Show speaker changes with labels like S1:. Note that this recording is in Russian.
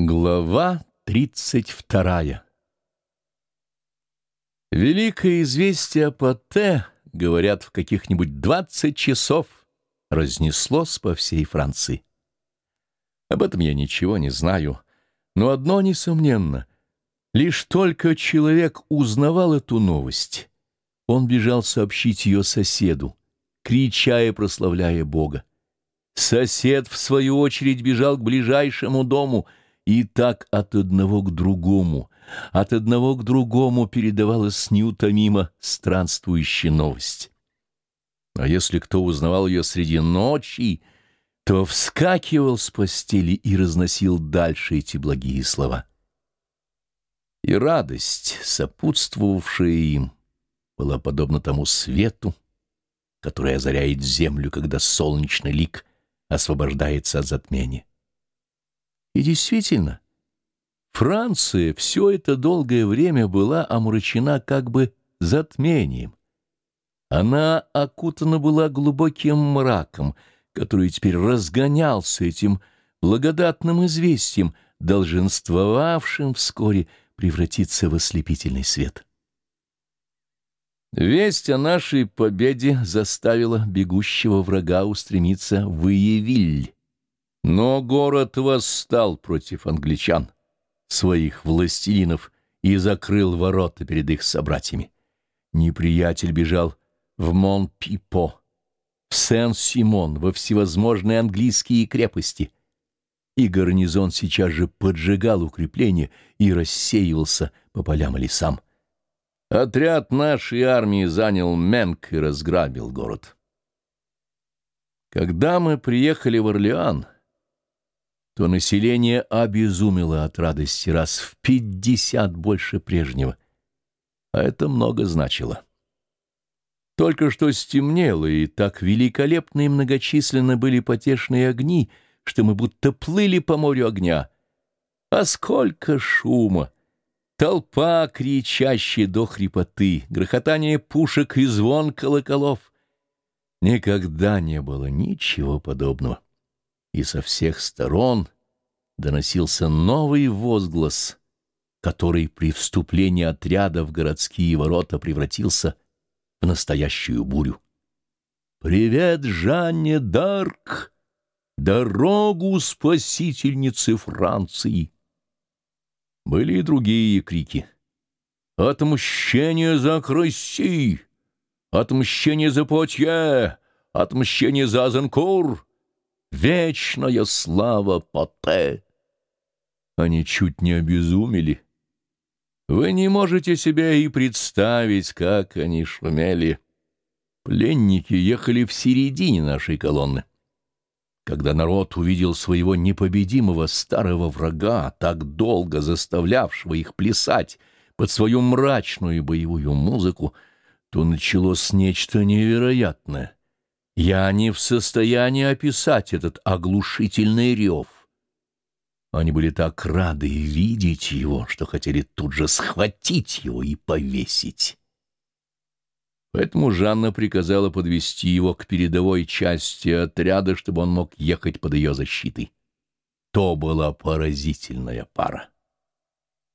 S1: Глава тридцать вторая Великое известие о Патте, говорят, в каких-нибудь двадцать часов разнеслось по всей Франции. Об этом я ничего не знаю, но одно несомненно. Лишь только человек узнавал эту новость, он бежал сообщить ее соседу, крича и прославляя Бога. Сосед, в свою очередь, бежал к ближайшему дому, и так от одного к другому, от одного к другому передавалась неутомимо странствующая новость. А если кто узнавал ее среди ночи, то вскакивал с постели и разносил дальше эти благие слова. И радость, сопутствовавшая им, была подобна тому свету, который озаряет землю, когда солнечный лик освобождается от затмения. И действительно, Франция все это долгое время была омрачена как бы затмением. Она окутана была глубоким мраком, который теперь разгонялся этим благодатным известием, долженствовавшим вскоре превратиться в ослепительный свет. Весть о нашей победе заставила бегущего врага устремиться в Иевиль. Но город восстал против англичан, своих властелинов, и закрыл ворота перед их собратьями. Неприятель бежал в Мон-Пипо, в Сен-Симон, во всевозможные английские крепости. И гарнизон сейчас же поджигал укрепления и рассеивался по полям и лесам. Отряд нашей армии занял Менк и разграбил город. Когда мы приехали в Орлеан, то население обезумело от радости раз в пятьдесят больше прежнего, а это много значило. Только что стемнело, и так великолепны и многочисленны были потешные огни, что мы будто плыли по морю огня. А сколько шума! Толпа, кричащая до хрипоты, грохотание пушек и звон колоколов. Никогда не было ничего подобного. И со всех сторон доносился новый возглас, который при вступлении отряда в городские ворота превратился в настоящую бурю. «Привет, Жанне Дарк! Дорогу спасительницы Франции!» Были и другие крики. «Отмщение за Крыси! Отмщение за Потье! Отмщение за Азенкур! Вечная слава Поте!» Они чуть не обезумели. Вы не можете себе и представить, как они шумели. Пленники ехали в середине нашей колонны. Когда народ увидел своего непобедимого старого врага, так долго заставлявшего их плясать под свою мрачную боевую музыку, то началось нечто невероятное. Я не в состоянии описать этот оглушительный рев. Они были так рады видеть его, что хотели тут же схватить его и повесить. Поэтому Жанна приказала подвести его к передовой части отряда, чтобы он мог ехать под ее защитой. То была поразительная пара.